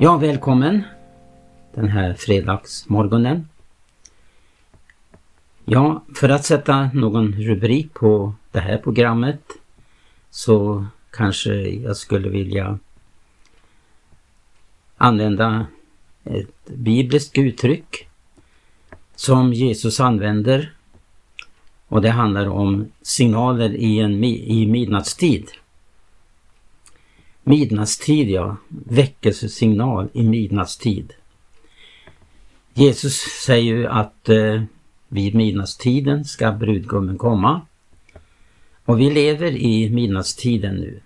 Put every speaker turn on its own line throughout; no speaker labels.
Ja, välkommen den här fredagsmorgonen. Ja, för att sätta någon rubrik på det här programmet så kanske jag skulle vilja använda ett bibliskt uttryck som Jesus använder och det handlar om signaler i, en, i midnattstid. Midnattstid, ja. Väckelsesignal i midnattstid. Jesus säger ju att eh, vid midnattstiden ska brudgummen komma. Och vi lever i midnattstiden nu.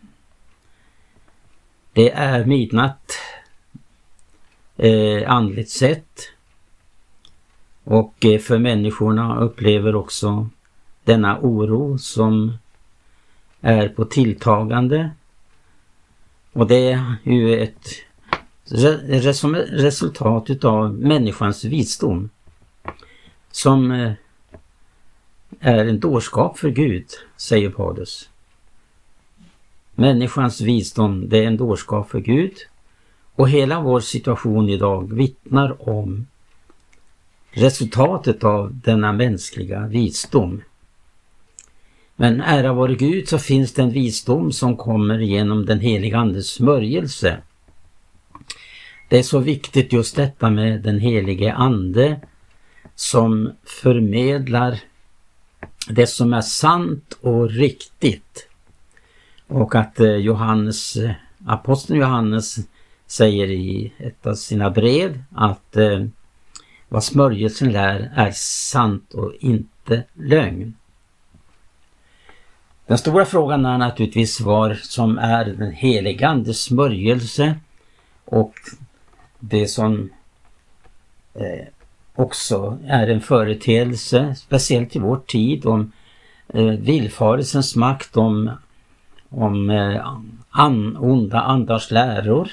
Det är midnatt eh, andligt sett. Och eh, för människorna upplever också denna oro som är på tilltagande. Och det är ju ett resultat utav människans visdom som eh, är en dårskap för Gud, säger Paulus. Människans visdom, det är en dårskap för Gud och hela vår situation idag vittnar om resultatet av denna mänskliga visdom. Men ära vare Gud så finns det en visdom som kommer genom den heliga Andes smörjelse. Det är så viktigt just detta med den helige Ande som förmedlar det som är sant och riktigt. Och att eh, Johannes, aposteln Johannes säger i ett av sina brev att eh, vad smörjelsen lär är sant och inte lögn. Den stora frågan är naturligtvis vad som är den heliga Andes smörjelse och det som eh, också är en företeelse, speciellt i vår tid, om eh, villfarelsens makt, om, om eh, an, onda andars läror.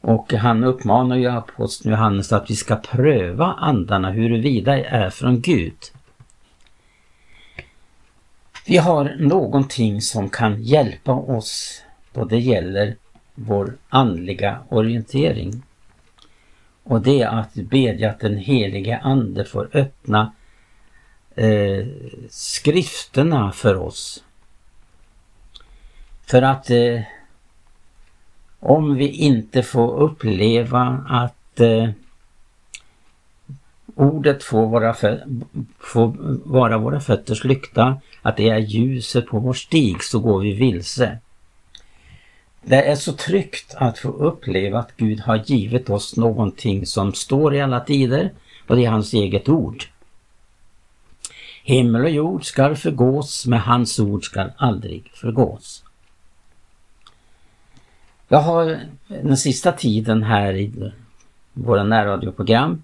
Och han uppmanar ju aposteln Johannes att vi ska pröva andarna huruvida de är från Gud. Vi har någonting som kan hjälpa oss då det gäller vår andliga orientering. Och det är att bedja att den helige Ande får öppna eh, skrifterna för oss. För att eh, om vi inte får uppleva att eh, ordet får vara, får vara våra fötters lykta, att det är ljuset på vår stig, så går vi vilse. Det är så tryggt att få uppleva att Gud har givit oss någonting som står i alla tider och det är hans eget ord. Himmel och jord skall förgås, men hans ord skall aldrig förgås. Jag har den sista tiden här i våra närradioprogram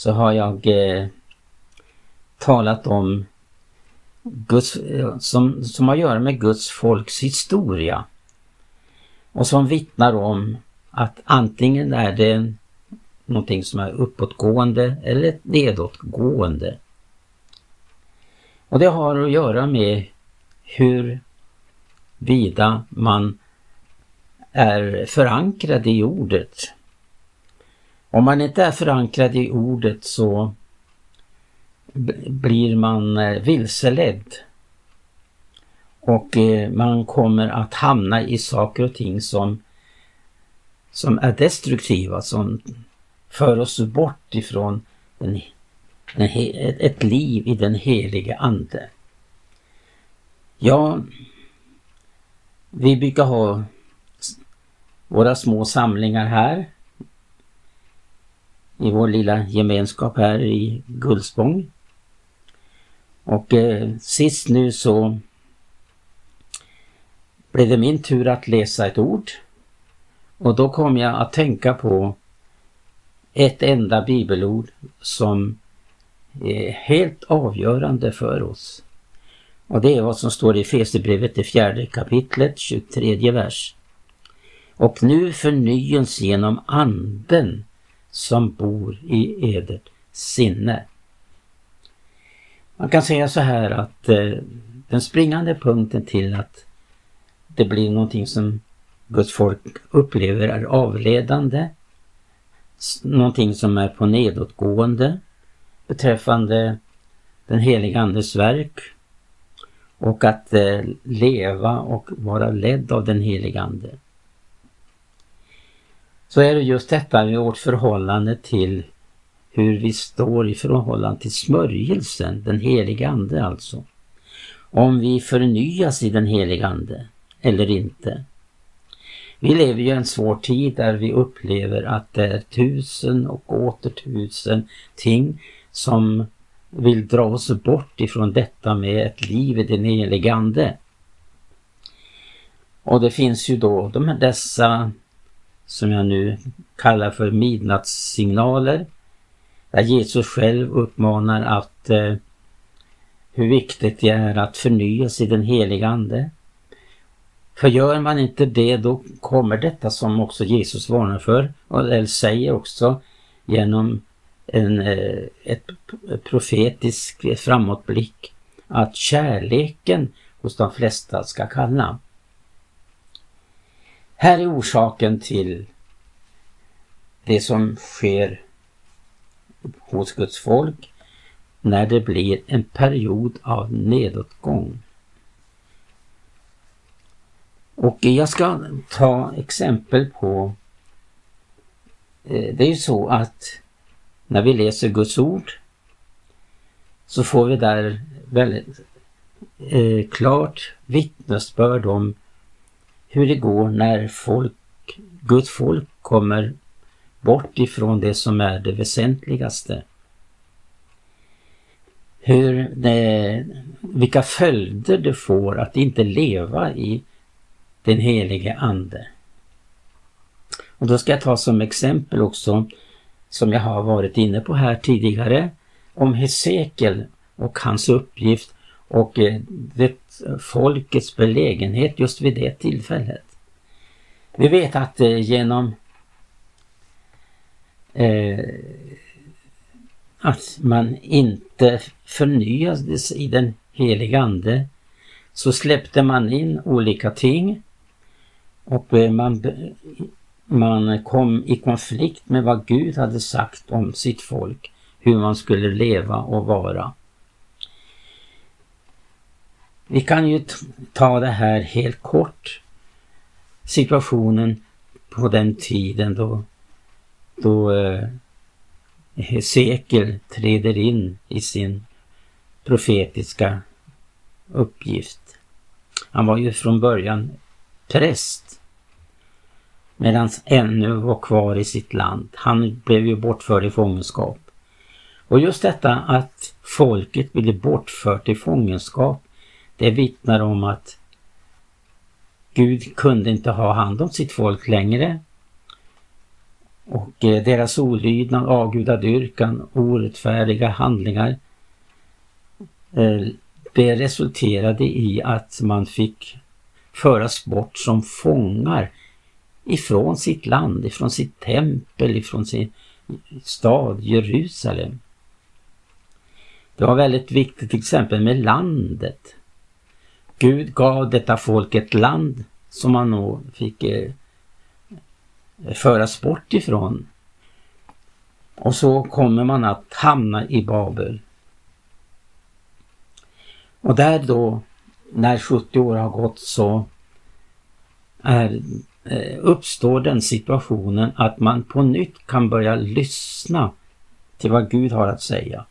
så har jag eh, talat om Guds, eh, som, som har att göra med Guds folks historia och som vittnar om att antingen är det någonting som är uppåtgående eller nedåtgående. Och det har att göra med hur vida man är förankrad i ordet. Om man inte är förankrad i ordet så blir man eh, vilseledd och eh, man kommer att hamna i saker och ting som, som är destruktiva, som för oss bort ifrån den, den, ett liv i den helige Ande. Ja, vi brukar ha våra små samlingar här i vår lilla gemenskap här i Gullspång. Och eh, sist nu så blev det min tur att läsa ett ord. Och då kom jag att tänka på ett enda bibelord som är helt avgörande för oss. Och det är vad som står i Fesebrevet, det fjärde kapitlet, 23 vers. Och nu förnyas genom anden som bor i edert sinne. Man kan säga så här att eh, den springande punkten till att det blir någonting som Guds folk upplever är avledande, någonting som är på nedåtgående beträffande den heliga Andes verk och att eh, leva och vara ledd av den heliga Ande. Så är det just detta med vårt förhållande till hur vi står i förhållande till smörjelsen, den heliga Ande alltså. Om vi förnyas i den heliga Ande eller inte. Vi lever ju i en svår tid där vi upplever att det är tusen och åter tusen ting som vill dra oss bort ifrån detta med ett liv i den helige Ande. Och det finns ju då de här, dessa som jag nu kallar för midnattssignaler. Där Jesus själv uppmanar att eh, hur viktigt det är att förnya sig i den heliga Ande. För gör man inte det då kommer detta som också Jesus varnar för, eller säger också genom en, eh, ett profetisk framåtblick att kärleken hos de flesta ska kallna. Här är orsaken till det som sker hos Guds folk när det blir en period av nedåtgång. Och jag ska ta exempel på eh, Det är ju så att när vi läser Guds ord så får vi där väldigt eh, klart vittnesbörd om hur det går när folk, Guds folk kommer bort ifrån det som är det väsentligaste. Hur det, vilka följder det får att inte leva i den helige Ande. Och då ska jag ta som exempel också, som jag har varit inne på här tidigare, om Hesekiel och hans uppgift och eh, det eh, folkets belägenhet just vid det tillfället. Vi vet att eh, genom eh, att man inte förnyades i den heliga Ande så släppte man in olika ting och man, man kom i konflikt med vad Gud hade sagt om sitt folk, hur man skulle leva och vara. Vi kan ju ta det här helt kort. Situationen på den tiden då, då eh, Hesekiel träder in i sin profetiska uppgift. Han var ju från början präst medan ännu var kvar i sitt land. Han blev ju bortförd i fångenskap. Och just detta att folket blev bortfört i fångenskap det vittnar om att Gud kunde inte ha hand om sitt folk längre. Och eh, deras olydnad, avgudadyrkan, orättfärdiga handlingar eh, det resulterade i att man fick föras bort som fångar ifrån sitt land, ifrån sitt tempel, ifrån sin stad Jerusalem. Det var väldigt viktigt till exempel med landet. Gud gav detta folk ett land som man nog fick eh, föras bort ifrån. Och så kommer man att hamna i Babel. Och där då, när 70 år har gått så är, eh, uppstår den situationen att man på nytt kan börja lyssna till vad Gud har att säga.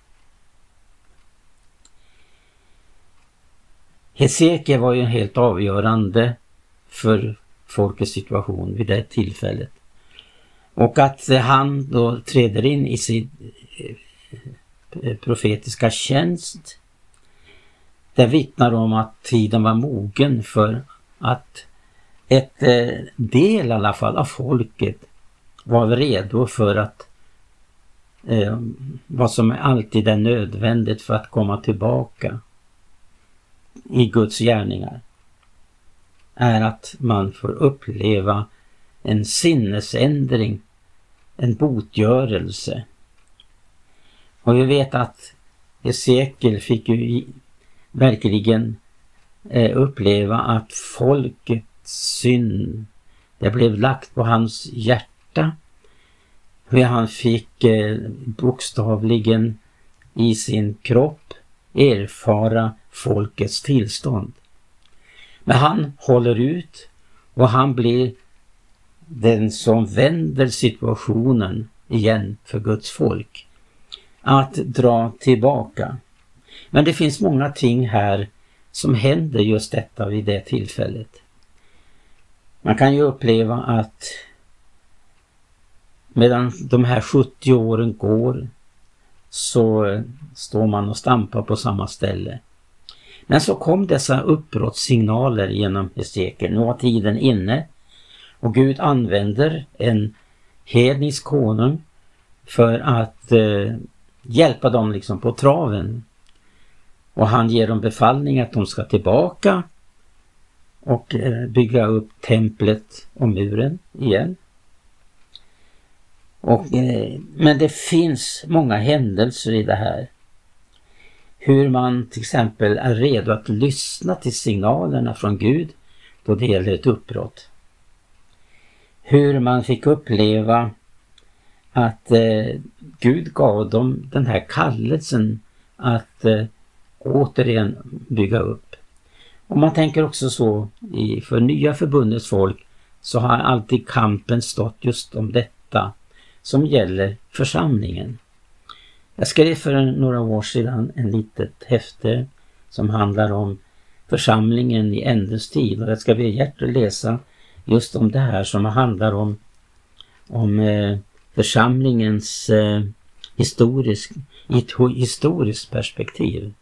Hesekiel var ju helt avgörande för folkets situation vid det tillfället. Och att eh, han då träder in i sin eh, profetiska tjänst. Det vittnar om att tiden var mogen för att ett eh, del i alla fall av folket var redo för att eh, vad som alltid är nödvändigt för att komma tillbaka i Guds gärningar är att man får uppleva en sinnesändring, en botgörelse. Och vi vet att Hesekiel fick ju verkligen eh, uppleva att folkets synd det blev lagt på hans hjärta. Hur han fick eh, bokstavligen i sin kropp erfara folkets tillstånd. Men han håller ut och han blir den som vänder situationen igen för Guds folk. Att dra tillbaka. Men det finns många ting här som händer just detta vid det tillfället. Man kan ju uppleva att medan de här 70 åren går så står man och stampar på samma ställe. Men så kom dessa uppbrottssignaler genom Hesekiel. Nu var tiden inne och Gud använder en hednisk konung för att eh, hjälpa dem liksom på traven. Och han ger dem befallning att de ska tillbaka och eh, bygga upp templet och muren igen. Och, eh, men det finns många händelser i det här. Hur man till exempel är redo att lyssna till signalerna från Gud då det gäller ett uppbrott. Hur man fick uppleva att eh, Gud gav dem den här kallelsen att eh, återigen bygga upp. Om man tänker också så i, för nya förbundets folk så har alltid kampen stått just om detta som gäller församlingen. Jag skrev för några år sedan en litet häfte som handlar om församlingen i ändens tid och jag ska be Gert att läsa just om det här som handlar om, om eh, församlingens eh, historisk, i ett historiskt perspektiv.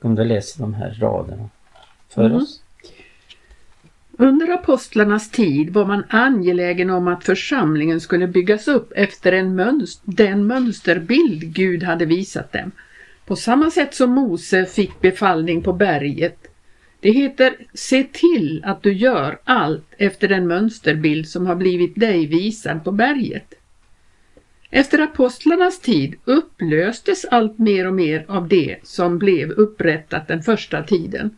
Om du läser de här raderna för mm. oss.
Under apostlarnas tid var man angelägen om att församlingen skulle byggas upp efter en mönster, den mönsterbild Gud hade visat dem. På samma sätt som Mose fick befallning på berget. Det heter Se till att du gör allt efter den mönsterbild som har blivit dig visad på berget. Efter apostlarnas tid upplöstes allt mer och mer av det som blev upprättat den första tiden.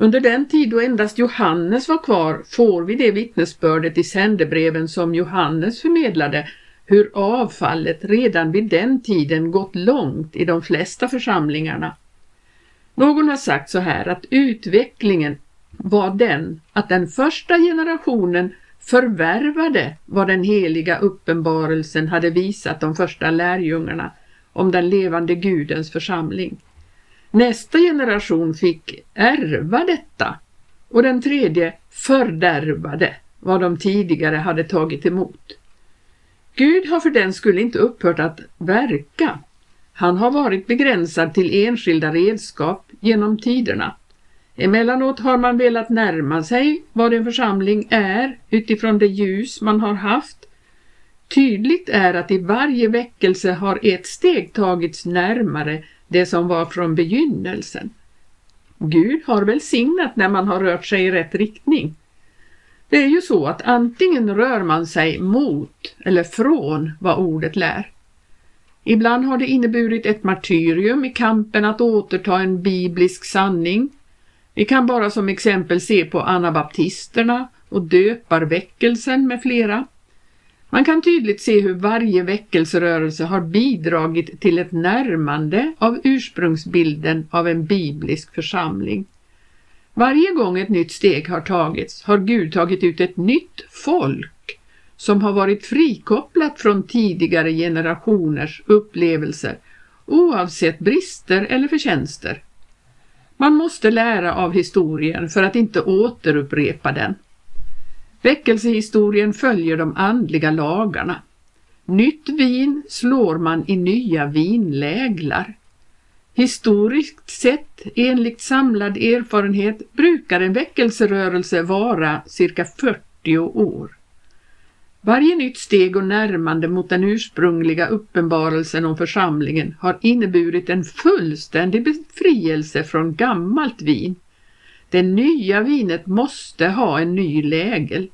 Under den tid då endast Johannes var kvar får vi det vittnesbördet i sändebreven som Johannes förmedlade hur avfallet redan vid den tiden gått långt i de flesta församlingarna. Någon har sagt så här att utvecklingen var den att den första generationen förvärvade vad den heliga uppenbarelsen hade visat de första lärjungarna om den levande Gudens församling. Nästa generation fick ärva detta och den tredje fördärvade vad de tidigare hade tagit emot. Gud har för den skull inte upphört att verka. Han har varit begränsad till enskilda redskap genom tiderna. Emellanåt har man velat närma sig vad en församling är utifrån det ljus man har haft. Tydligt är att i varje väckelse har ett steg tagits närmare det som var från begynnelsen. Gud har välsignat när man har rört sig i rätt riktning. Det är ju så att antingen rör man sig mot eller från vad ordet lär. Ibland har det inneburit ett martyrium i kampen att återta en biblisk sanning. Vi kan bara som exempel se på anabaptisterna och döparväckelsen med flera. Man kan tydligt se hur varje väckelserörelse har bidragit till ett närmande av ursprungsbilden av en biblisk församling. Varje gång ett nytt steg har tagits har Gud tagit ut ett nytt folk som har varit frikopplat från tidigare generationers upplevelser oavsett brister eller förtjänster. Man måste lära av historien för att inte återupprepa den. Väckelsehistorien följer de andliga lagarna. Nytt vin slår man i nya vinläglar. Historiskt sett, enligt samlad erfarenhet, brukar en väckelserörelse vara cirka 40 år. Varje nytt steg och närmande mot den ursprungliga uppenbarelsen om församlingen har inneburit en fullständig befrielse från gammalt vin. Det nya vinet måste ha en ny lägel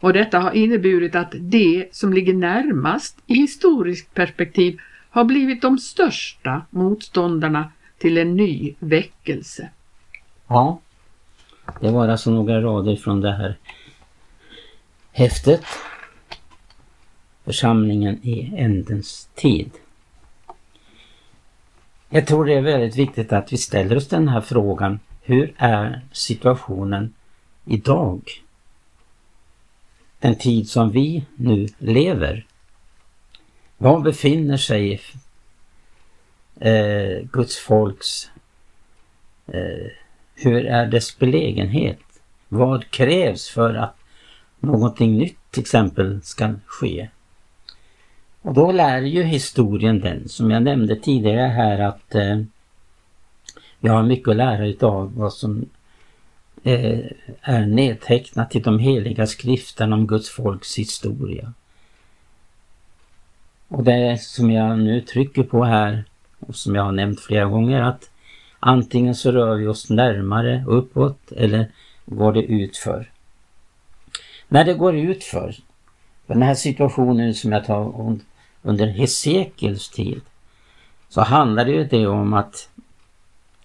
och detta har inneburit att de som ligger närmast i historiskt perspektiv har blivit de största motståndarna till en ny väckelse.
Ja, det var alltså några rader från det här häftet Församlingen i ändens tid. Jag tror det är väldigt viktigt att vi ställer oss den här frågan. Hur är situationen idag? Den tid som vi nu lever. Var befinner sig eh, Guds folks eh, hur är dess belägenhet? Vad krävs för att någonting nytt till exempel ska ske? Och då lär ju historien den, som jag nämnde tidigare här, att eh, jag har mycket att lära utav vad som eh, är nedtecknat i de heliga skrifterna om Guds folks historia. Och det som jag nu trycker på här, och som jag har nämnt flera gånger, att antingen så rör vi oss närmare uppåt eller går det utför. När det går utför, den här situationen som jag tar under Hesekiels tid, så handlar det ju det om att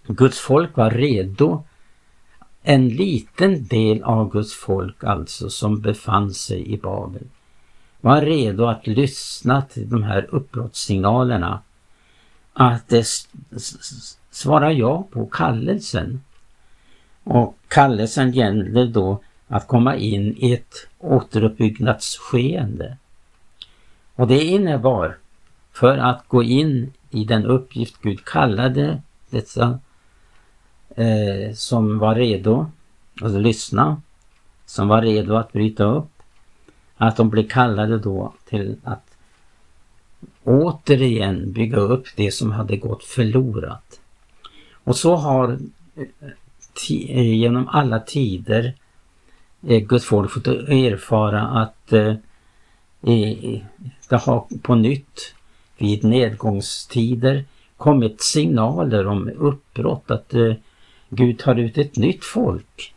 Guds folk var redo. En liten del av Guds folk alltså som befann sig i Babel var redo att lyssna till de här uppbrottssignalerna. Att svara ja på kallelsen. Och kallelsen gällde då att komma in i ett återuppbyggnadsskeende. Och det innebar, för att gå in i den uppgift Gud kallade dessa eh, som var redo att lyssna, som var redo att bryta upp, att de blev kallade då till att återigen bygga upp det som hade gått förlorat. Och så har eh, eh, genom alla tider eh, Guds folk fått erfara att eh, det har på nytt vid nedgångstider kommit signaler om uppbrott att eh, Gud tar ut ett nytt folk.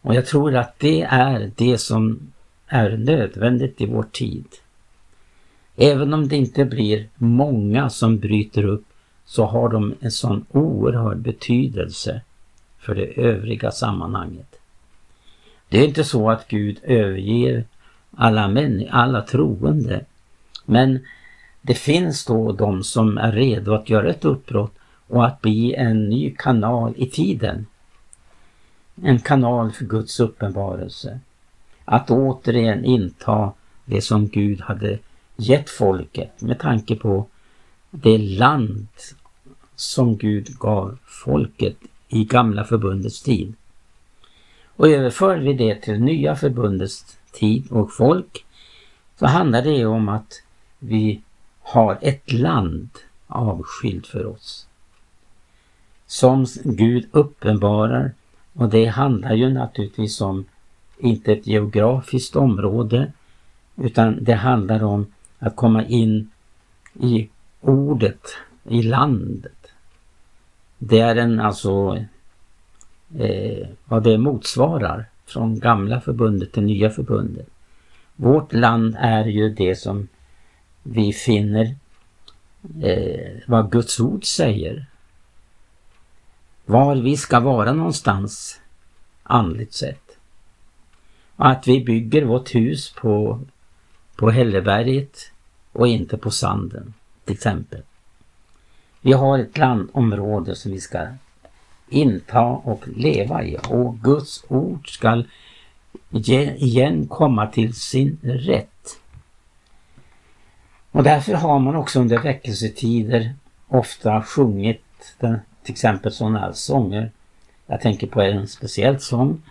Och jag tror att det är det som är nödvändigt i vår tid. Även om det inte blir många som bryter upp så har de en sån oerhörd betydelse för det övriga sammanhanget. Det är inte så att Gud överger alla män, alla troende. Men det finns då de som är redo att göra ett uppbrott och att bli en ny kanal i tiden. En kanal för Guds uppenbarelse. Att återigen inta det som Gud hade gett folket med tanke på det land som Gud gav folket i gamla förbundets tid. Och överför vi det till nya förbundets tid och folk så handlar det om att vi har ett land avskilt för oss. Som Gud uppenbarar och det handlar ju naturligtvis om inte ett geografiskt område utan det handlar om att komma in i ordet, i landet. Det är en alltså eh, vad det motsvarar från gamla förbundet till nya förbundet. Vårt land är ju det som vi finner eh, vad Guds ord säger. Var vi ska vara någonstans andligt sett. Och att vi bygger vårt hus på, på Hälleberget och inte på sanden till exempel. Vi har ett landområde som vi ska inta och leva i och Guds ord ska igen komma till sin rätt. Och därför har man också under väckelsetider ofta sjungit den, till exempel sådana här sånger. Jag tänker på en speciell sång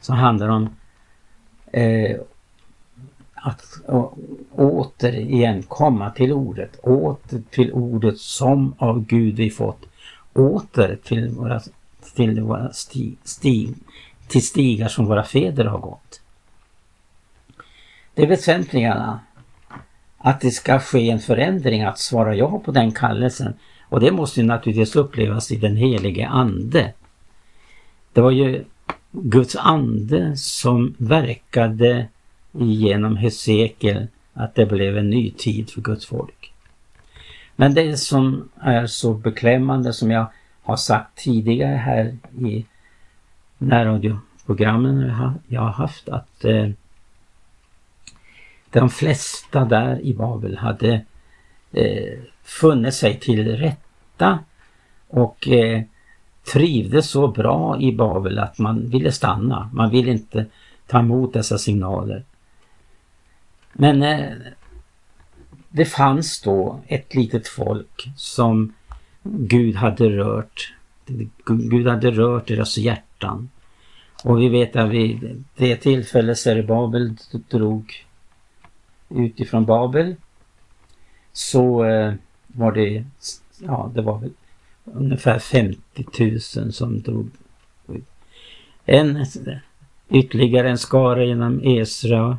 som handlar om eh, att återigen komma till ordet, åter till ordet som av Gud vi fått, åter till våra, till våra sti, sti, till stigar som våra fäder har gått. Det väsentliga att det ska ske en förändring, att svara ja på den kallelsen. Och det måste naturligtvis upplevas i den helige Ande. Det var ju Guds ande som verkade genom Hesekiel att det blev en ny tid för Guds folk. Men det som är så beklämmande som jag har sagt tidigare här i närradioprogrammen jag har haft att eh, de flesta där i Babel hade eh, funnit sig till rätta och eh, trivdes så bra i Babel att man ville stanna. Man ville inte ta emot dessa signaler. Men eh, det fanns då ett litet folk som Gud hade rört. Gud hade rört deras hjärtan. Och vi vet att vid det tillfället Serubabel drog utifrån Babel så eh, var det, ja det var väl ungefär 50 000 som drog. En, ytterligare en skara genom Esra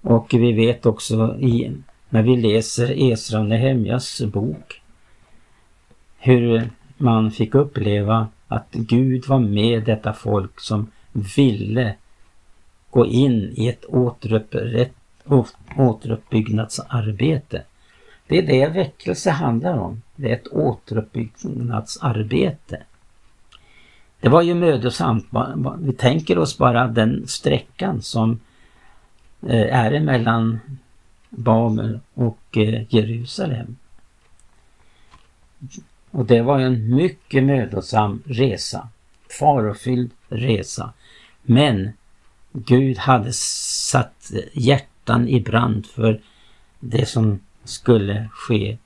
och vi vet också i, när vi läser Esra Nehemjas bok hur man fick uppleva att Gud var med detta folk som ville gå in i ett återuppbyggnadsarbete. Det är det väckelse handlar om. Det är ett återuppbyggnadsarbete. Det var ju mödosamt. Vi tänker oss bara den sträckan som eh, är emellan Babel och eh, Jerusalem. Och det var en mycket mödosam resa. Farofylld resa. Men Gud hade satt hjärtan i brand för det som skulle ske.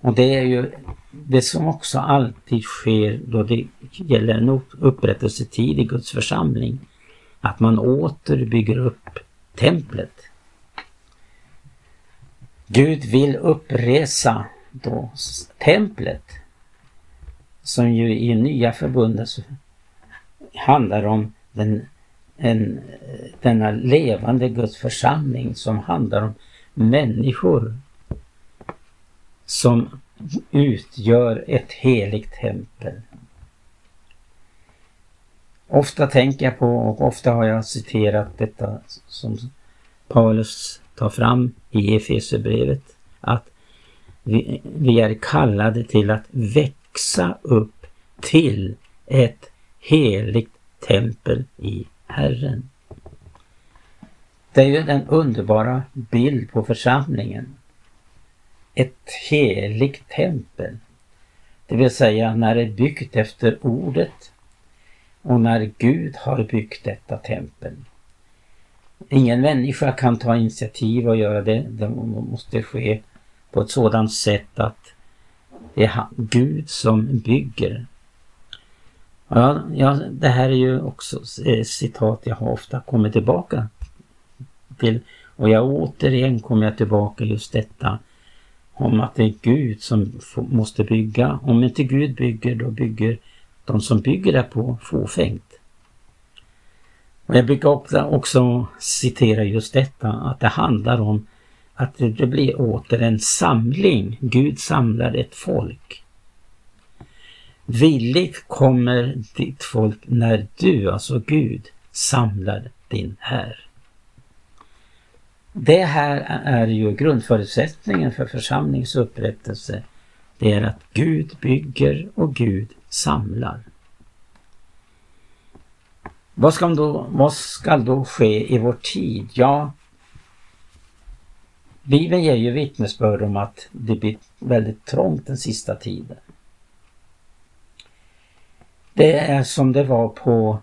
Och det är ju det som också alltid sker då det gäller en upprättelsetid i Guds församling. Att man åter bygger upp templet. Gud vill uppresa då templet som ju i nya förbundet handlar om den, en, denna levande Guds församling som handlar om människor som utgör ett heligt tempel. Ofta tänker jag på och ofta har jag citerat detta som Paulus tar fram i Efesierbrevet att vi, vi är kallade till att växa upp till ett heligt tempel i Herren. Det är ju den underbara bild på församlingen. Ett heligt tempel. Det vill säga när det är byggt efter ordet och när Gud har byggt detta tempel. Ingen människa kan ta initiativ och göra det. Det måste ske på ett sådant sätt att det är Gud som bygger. Ja, ja, det här är ju också eh, citat jag har ofta kommit tillbaka till. Och jag återigen kommer jag tillbaka just detta om att det är Gud som måste bygga. Om inte Gud bygger, då bygger de som bygger det på fåfängt. Och jag brukar också, också citera just detta, att det handlar om att det blir åter en samling. Gud samlar ett folk. Villigt kommer ditt folk när du, alltså Gud, samlar din här. Det här är ju grundförutsättningen för församlingsupprättelse. Det är att Gud bygger och Gud samlar. Vad ska då, vad ska då ske i vår tid? Ja, Bibeln ger ju vittnesbörd om att det blir väldigt trångt den sista tiden. Det är som det var på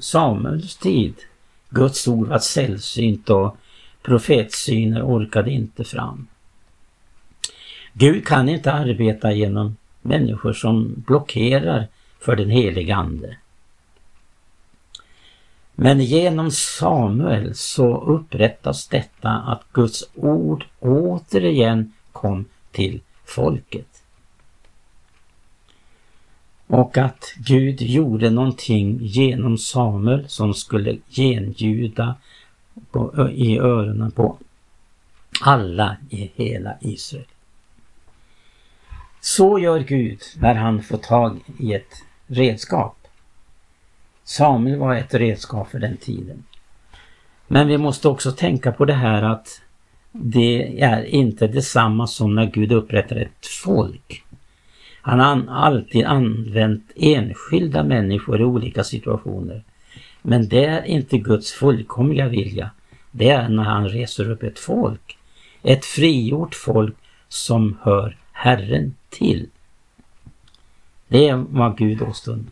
Samuels tid. Guds ord var sällsynt och profetsyner orkade inte fram. Gud kan inte arbeta genom människor som blockerar för den helige Ande. Men genom Samuel så upprättas detta att Guds ord återigen kom till folket. Och att Gud gjorde någonting genom Samuel som skulle genljuda på, i öronen på alla i hela Israel. Så gör Gud när han får tag i ett redskap. Samuel var ett redskap för den tiden. Men vi måste också tänka på det här att det är inte detsamma som när Gud upprättar ett folk. Han har alltid använt enskilda människor i olika situationer. Men det är inte Guds fullkomliga vilja. Det är när han reser upp ett folk. Ett frigjort folk som hör Herren till. Det är vad Gud åstund.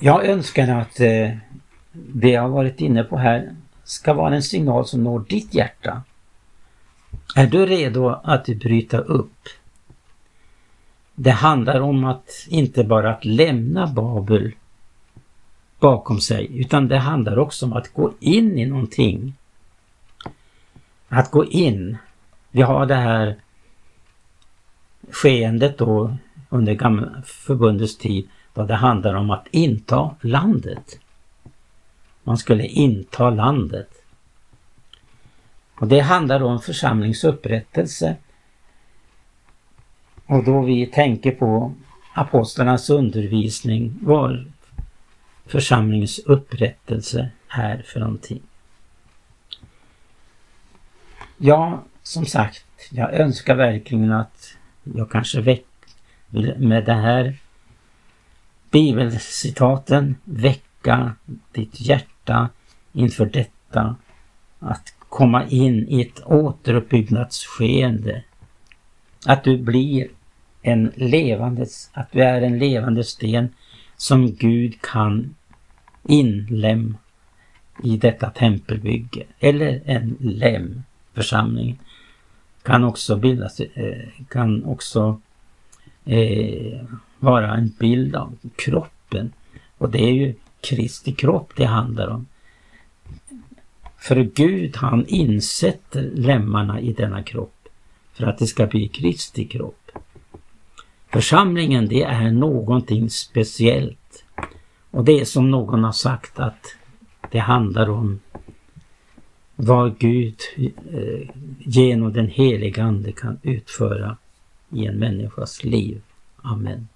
Jag önskar att eh, det jag varit inne på här ska vara en signal som når ditt hjärta. Är du redo att bryta upp? Det handlar om att inte bara att lämna Babel bakom sig utan det handlar också om att gå in i någonting. Att gå in. Vi har det här skeendet då under gamla förbundets tid då det handlar om att inta landet. Man skulle inta landet. Och det handlar om församlingsupprättelse. Och då vi tänker på apostlarnas undervisning var församlingens upprättelse här för någonting. Ja, som sagt, jag önskar verkligen att jag kanske väck, med det här bibelcitaten väcka ditt hjärta inför detta att komma in i ett återuppbyggnadsskeende. Att du blir en levande, att vi är en levande sten som Gud kan inlämna i detta tempelbygge. Eller en lem, församling. Kan också bildas, eh, kan också eh, vara en bild av kroppen. Och det är ju Kristi kropp det handlar om. För Gud han insätter lemmarna i denna kropp för att det ska bli Kristi kropp. Församlingen det är någonting speciellt. Och det är som någon har sagt att det handlar om vad Gud eh, genom den heliga Ande kan utföra i en människas liv. Amen.